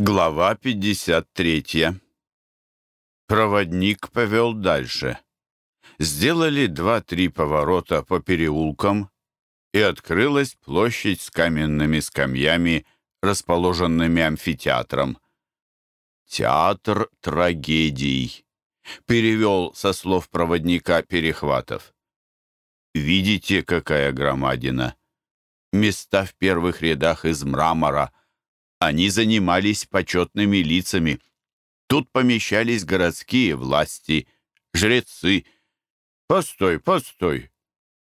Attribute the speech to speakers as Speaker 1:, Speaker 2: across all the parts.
Speaker 1: Глава 53. Проводник повел дальше. Сделали два-три поворота по переулкам, и открылась площадь с каменными скамьями, расположенными амфитеатром. «Театр трагедий», — перевел со слов проводника Перехватов. «Видите, какая громадина? Места в первых рядах из мрамора — они занимались почетными лицами. Тут помещались городские власти, жрецы. «Постой, постой!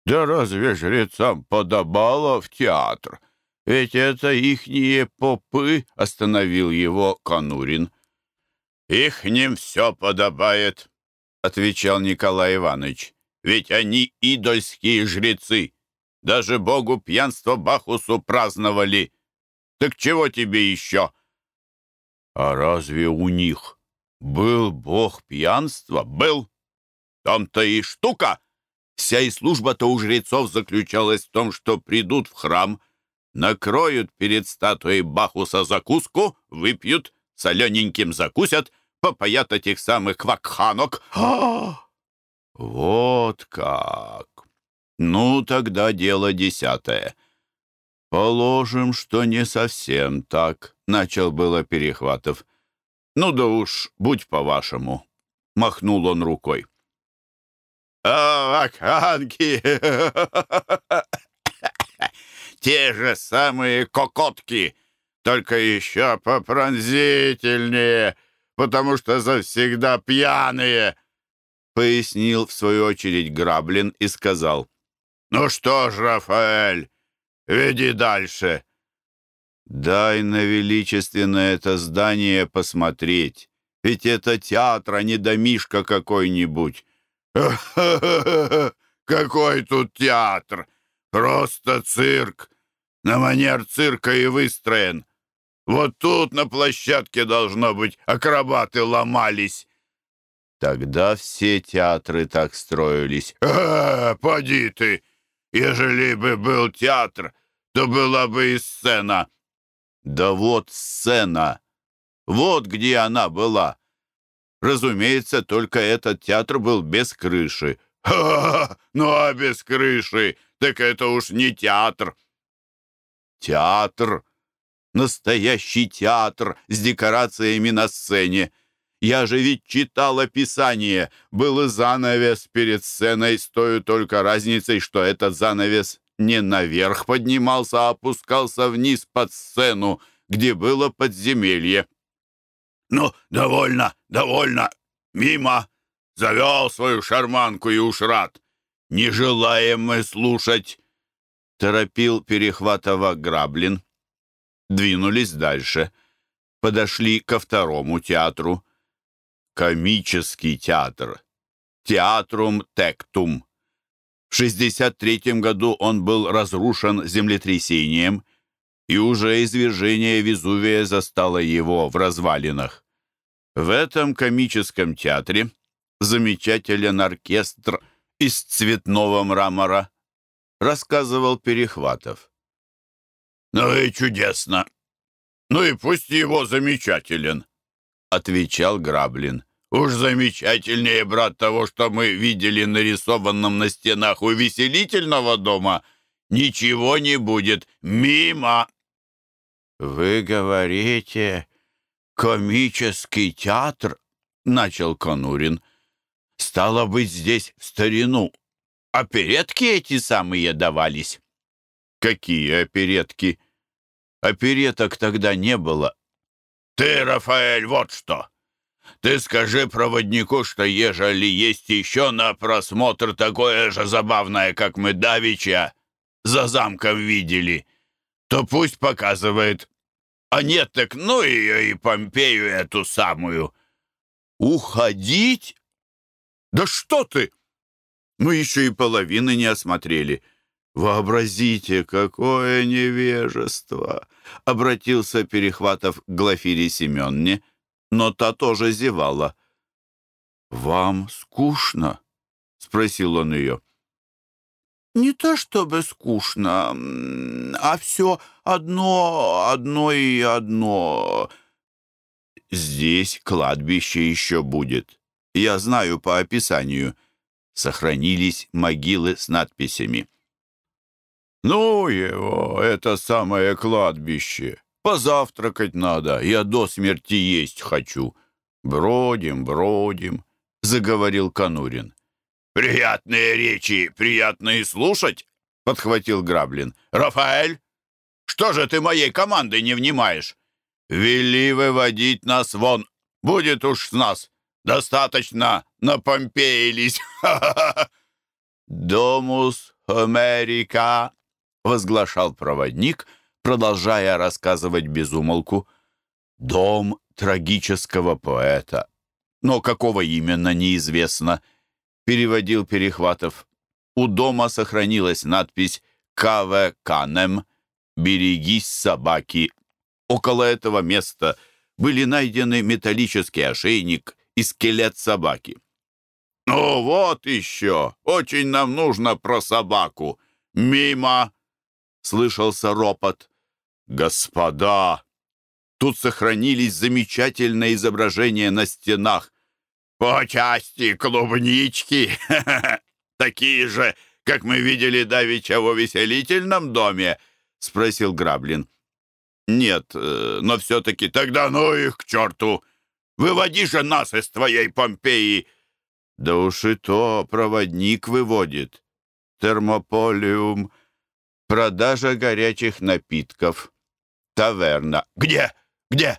Speaker 1: Да разве жрецам подобало в театр? Ведь это ихние попы!» — остановил его Конурин. «Ихним все подобает», — отвечал Николай Иванович. «Ведь они идольские жрецы. Даже богу пьянства Бахусу праздновали». Так чего тебе еще?» «А разве у них был бог пьянства?» «Был. Там-то и штука. Вся и служба-то у жрецов заключалась в том, что придут в храм, накроют перед статуей Бахуса закуску, выпьют, солененьким закусят, попоят этих самых квакханок. А! Вот как! Ну, тогда дело десятое. «Положим, что не совсем так», — начал было Перехватов. «Ну да уж, будь по-вашему», — махнул он рукой.
Speaker 2: «А, ваканки! Те же самые кокотки, только еще попронзительнее, потому что завсегда пьяные», — пояснил в свою очередь Граблин и сказал. «Ну что ж, Рафаэль, Веди дальше.
Speaker 1: Дай на величественное это здание посмотреть. Ведь это театр, а не домишка какой-нибудь.
Speaker 2: Какой тут театр? Просто цирк. На манер цирка и выстроен. Вот тут на площадке, должно быть, акробаты ломались.
Speaker 1: Тогда все театры так строились.
Speaker 2: «Э, поди ты! Ежели бы был театр, то была бы и сцена.
Speaker 1: Да вот сцена. Вот где она была. Разумеется, только этот театр был без крыши.
Speaker 2: Ха-ха! Ну а без крыши, так это уж не театр.
Speaker 1: Театр. Настоящий театр с декорациями на сцене. Я же ведь читал описание. Был занавес перед сценой с той только разницей, что этот занавес не наверх поднимался, а опускался вниз под сцену, где было подземелье.
Speaker 2: «Ну, довольно, довольно! Мимо! Завел свою шарманку и уж рад! Не желаем мы слушать!»
Speaker 1: Торопил перехватова Граблин. Двинулись дальше. Подошли ко второму театру. Комический театр. Театрум тектум. В 63 году он был разрушен землетрясением, и уже извержение Везувия застало его в развалинах. В этом комическом театре замечателен оркестр из цветного мрамора, рассказывал Перехватов.
Speaker 2: «Ну и чудесно! Ну и пусть его замечателен!» — отвечал Граблин. Уж замечательнее, брат, того, что мы видели нарисованным на стенах увеселительного дома. Ничего не будет. Мимо!»
Speaker 1: «Вы говорите, комический театр?» — начал Конурин. «Стало быть, здесь в старину. Оперетки эти самые давались». «Какие оперетки?» «Опереток тогда не было».
Speaker 2: «Ты, Рафаэль, вот что!» Ты скажи проводнику, что ежели есть еще на просмотр такое же забавное, как мы давеча за замком видели, то пусть показывает. А нет, так ну ее и Помпею эту самую.
Speaker 1: Уходить? Да что ты! Мы еще и половины не осмотрели. Вообразите, какое невежество! Обратился Перехватов к Глафире Семенне — но та тоже зевала. «Вам скучно?» — спросил он ее.
Speaker 3: «Не то чтобы скучно, а все одно, одно и одно.
Speaker 1: здесь кладбище еще будет. Я знаю по описанию. Сохранились могилы с надписями. «Ну его, это самое кладбище. Позавтракать надо, я до смерти есть хочу. Бродим, бродим», — заговорил Конурин.
Speaker 2: «Приятные речи, приятные слушать», — подхватил Граблин. «Рафаэль, что же ты моей команды не внимаешь? Вели выводить нас вон, будет уж с нас. Достаточно напомпеились.
Speaker 1: «Домус Америка», — возглашал проводник, продолжая рассказывать безумолку. «Дом трагического поэта. Но какого именно, неизвестно», — переводил Перехватов. У дома сохранилась надпись «Каве Канем», «Берегись собаки». Около этого места были найдены металлический ошейник и скелет собаки.
Speaker 2: «Ну вот еще! Очень нам нужно про собаку! Мимо!» — слышался ропот. «Господа! Тут сохранились замечательные изображения на стенах. По части клубнички! Такие же, как мы видели давеча в увеселительном доме!» — спросил Граблин. «Нет, э, но все-таки тогда ну их к черту! Выводи же нас из твоей Помпеи!»
Speaker 1: «Да уж и то проводник выводит. Термополиум, продажа горячих напитков, таверна.
Speaker 2: Где? Где?»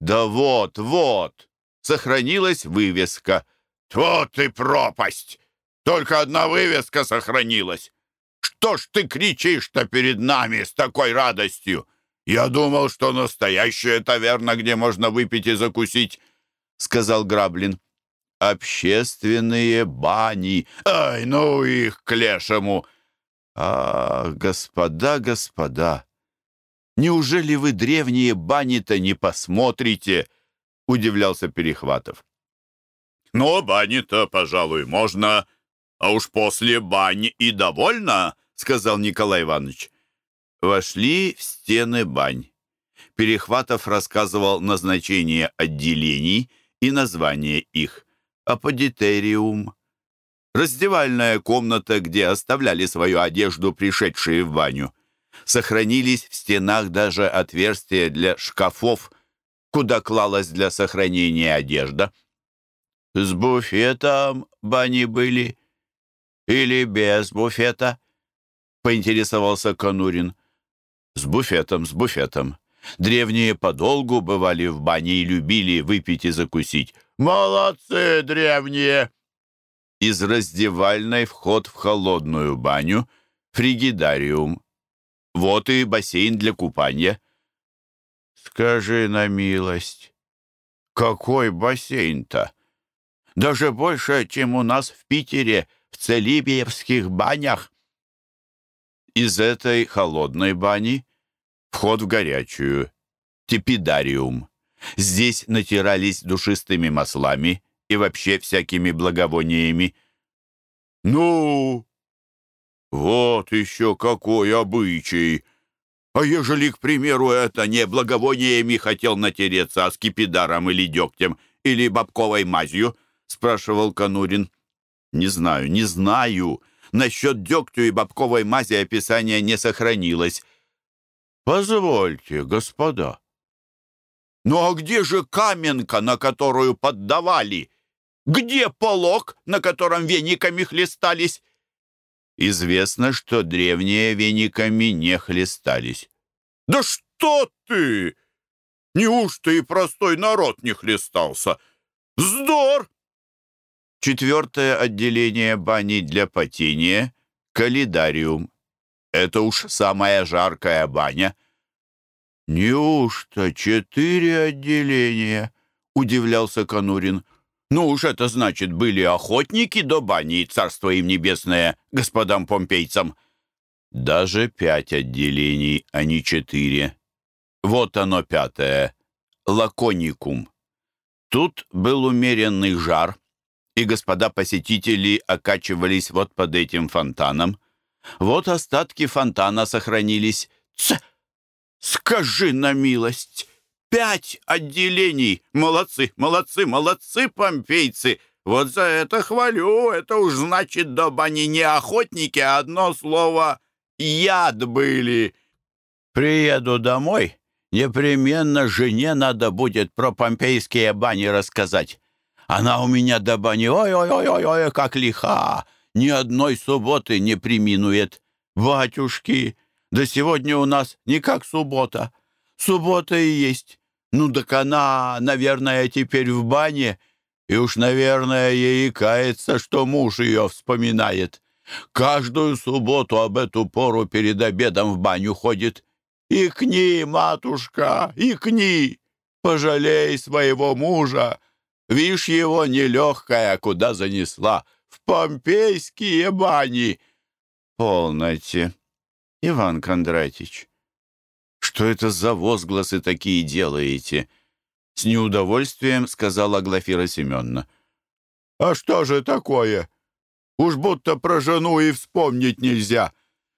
Speaker 1: «Да вот, вот! Сохранилась вывеска».
Speaker 2: «Тьфу ты пропасть! Только одна вывеска сохранилась! Что ж ты кричишь-то перед нами с такой радостью? Я думал, что настоящая таверна, где можно выпить и закусить, — сказал Граблин. «Общественные бани! Ай, ну их к лешему!»
Speaker 1: «А, господа, господа, неужели вы древние бани-то не посмотрите?» — удивлялся Перехватов.
Speaker 2: «Ну, бани-то, пожалуй, можно, а уж после бани и довольно», — сказал Николай Иванович.
Speaker 1: Вошли в стены бань. Перехватов рассказывал назначение отделений и название их. Аподитериум. Раздевальная комната, где оставляли свою одежду пришедшие в баню. Сохранились в стенах даже отверстия для шкафов, куда клалась для сохранения одежда. С буфетом бани были или без буфета? Поинтересовался Конурин. С буфетом, с буфетом. Древние подолгу бывали в бане и любили выпить и закусить.
Speaker 2: «Молодцы, древние!»
Speaker 1: Из раздевальной вход в холодную баню, фригидариум. Вот и бассейн для купания. Скажи на милость, какой бассейн-то? Даже больше, чем у нас в Питере, в Целибиевских банях. Из этой холодной бани вход в горячую, тепидариум. Здесь натирались душистыми маслами и вообще всякими благовониями.
Speaker 2: «Ну, вот еще какой обычай! А ежели, к примеру, это не благовониями хотел натереться, а скипидаром или дегтем, или бабковой мазью?» — спрашивал Конурин.
Speaker 1: «Не знаю, не знаю. Насчет дегтю и бабковой мази описания не сохранилось. Позвольте, господа.
Speaker 2: Ну а где же каменка, на которую поддавали? Где полог, на котором вениками хлестались?
Speaker 1: Известно, что древние вениками не хлестались.
Speaker 2: Да что ты! Неужто и простой народ не хлестался? Вздор!
Speaker 1: Четвертое отделение бани для потения — калидариум. Это уж самая жаркая баня. «Неужто четыре отделения?» — удивлялся Конурин. «Ну уж это значит, были охотники до бани, царство им небесное, господам помпейцам». «Даже пять отделений, а не четыре. Вот оно пятое. Лаконикум. Тут был умеренный жар, и господа посетители окачивались вот под этим фонтаном. Вот остатки фонтана сохранились.
Speaker 2: Ц! Скажи на милость!
Speaker 3: Пять отделений! Молодцы, молодцы, молодцы, помпейцы! Вот за это хвалю, это уж значит, доба они не охотники, а одно слово «яд» были.
Speaker 1: Приеду домой, непременно жене надо будет про помпейские бани рассказать. Она у меня до бани, ой-ой-ой-ой, как лиха, ни одной субботы не приминует. Батюшки, да сегодня у нас не как суббота. Суббота и есть. Ну, так она, наверное, теперь в бане, и уж, наверное, ей кается, что муж ее вспоминает. Каждую субботу об эту пору перед обедом в баню ходит. Икни, матушка, икни! Пожалей своего мужа. Вишь его нелегкая, куда занесла. В помпейские бани.
Speaker 3: Полноте, Иван Кондратич. Что это за возгласы такие делаете? С неудовольствием сказала Глафира Семеновна.
Speaker 1: «А что же такое? Уж будто про жену и вспомнить нельзя.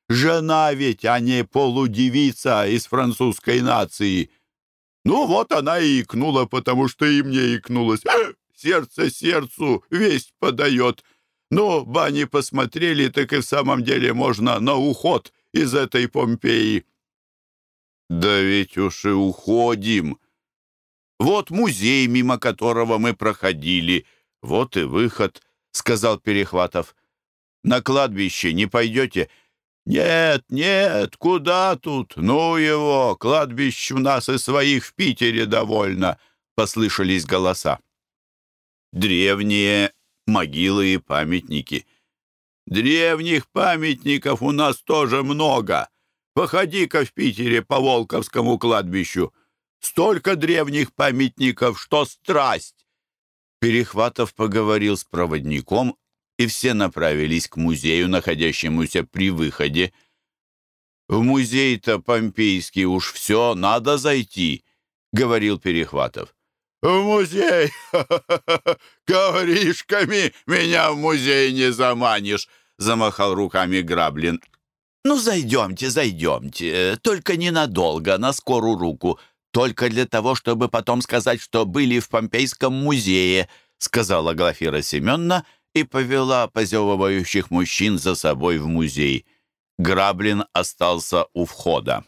Speaker 1: Жена ведь, а не полудевица из французской нации. Ну вот она и икнула, потому что и мне икнулось. Э, сердце сердцу весть подает. Но бани посмотрели, так и в самом деле можно на уход из этой Помпеи».
Speaker 3: «Да ведь уж и уходим», вот музей, мимо которого мы проходили. Вот и выход», — сказал Перехватов. «На кладбище не пойдете?» «Нет, нет, куда тут? Ну его, кладбищ у нас и своих в Питере довольно», — послышались голоса. «Древние могилы и памятники». «Древних памятников у нас тоже много. Походи-ка в Питере по Волковскому кладбищу. Столько древних памятников, что страсть!» Перехватов поговорил с проводником, и все направились к музею, находящемуся при выходе. «В музей-то Помпейский уж все, надо зайти», — говорил Перехватов.
Speaker 1: «В музей! Ковришками меня в музей не заманишь!» — замахал руками Граблин.
Speaker 3: «Ну, зайдемте, зайдемте, только ненадолго, на скорую руку только для того, чтобы потом сказать, что были в Помпейском музее», сказала Глафира Семеновна и повела позевывающих мужчин за собой в музей. Граблин остался у входа.